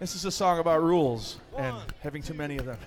This is a song about rules and having too many of them.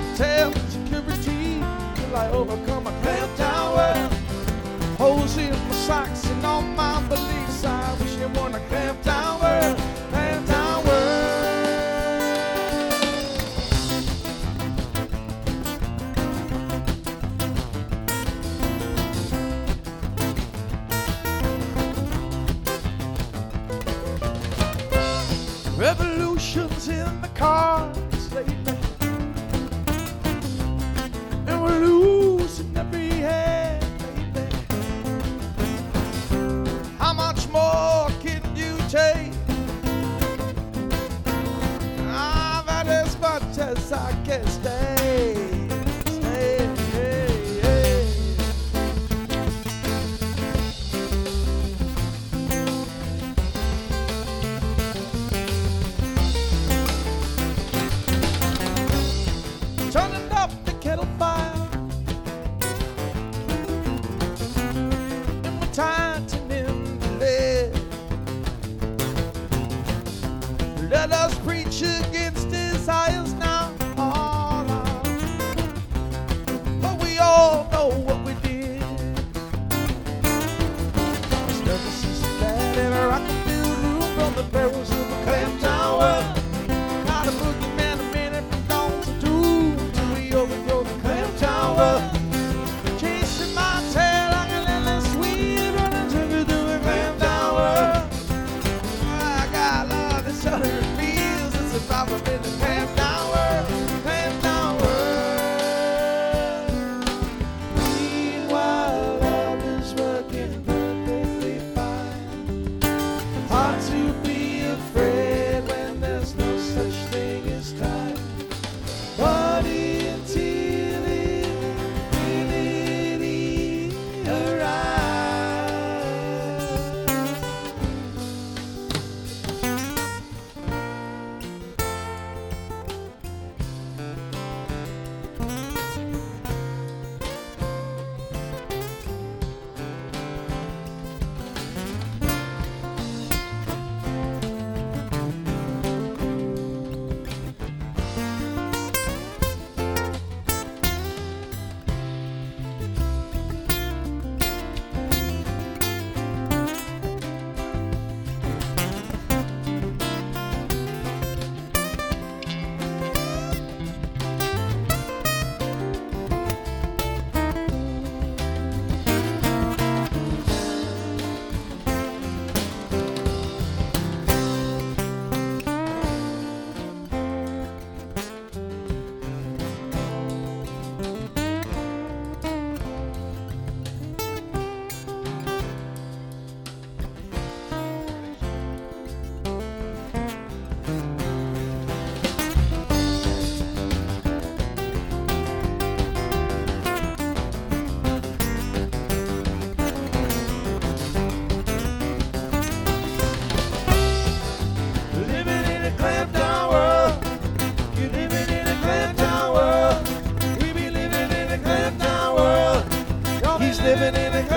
my tail, security, till I overcome a meltdown world. Holes in my socks and all my beliefs, I wish you wanna clamp down world, clamp world. Revolutions in the cars, losing every hand, baby. How much more can you take? Ah, as much as I can stand. Let us preach against desires now. But we all know what we did. Stubborn, flat, and a rocket room from the barrel living in a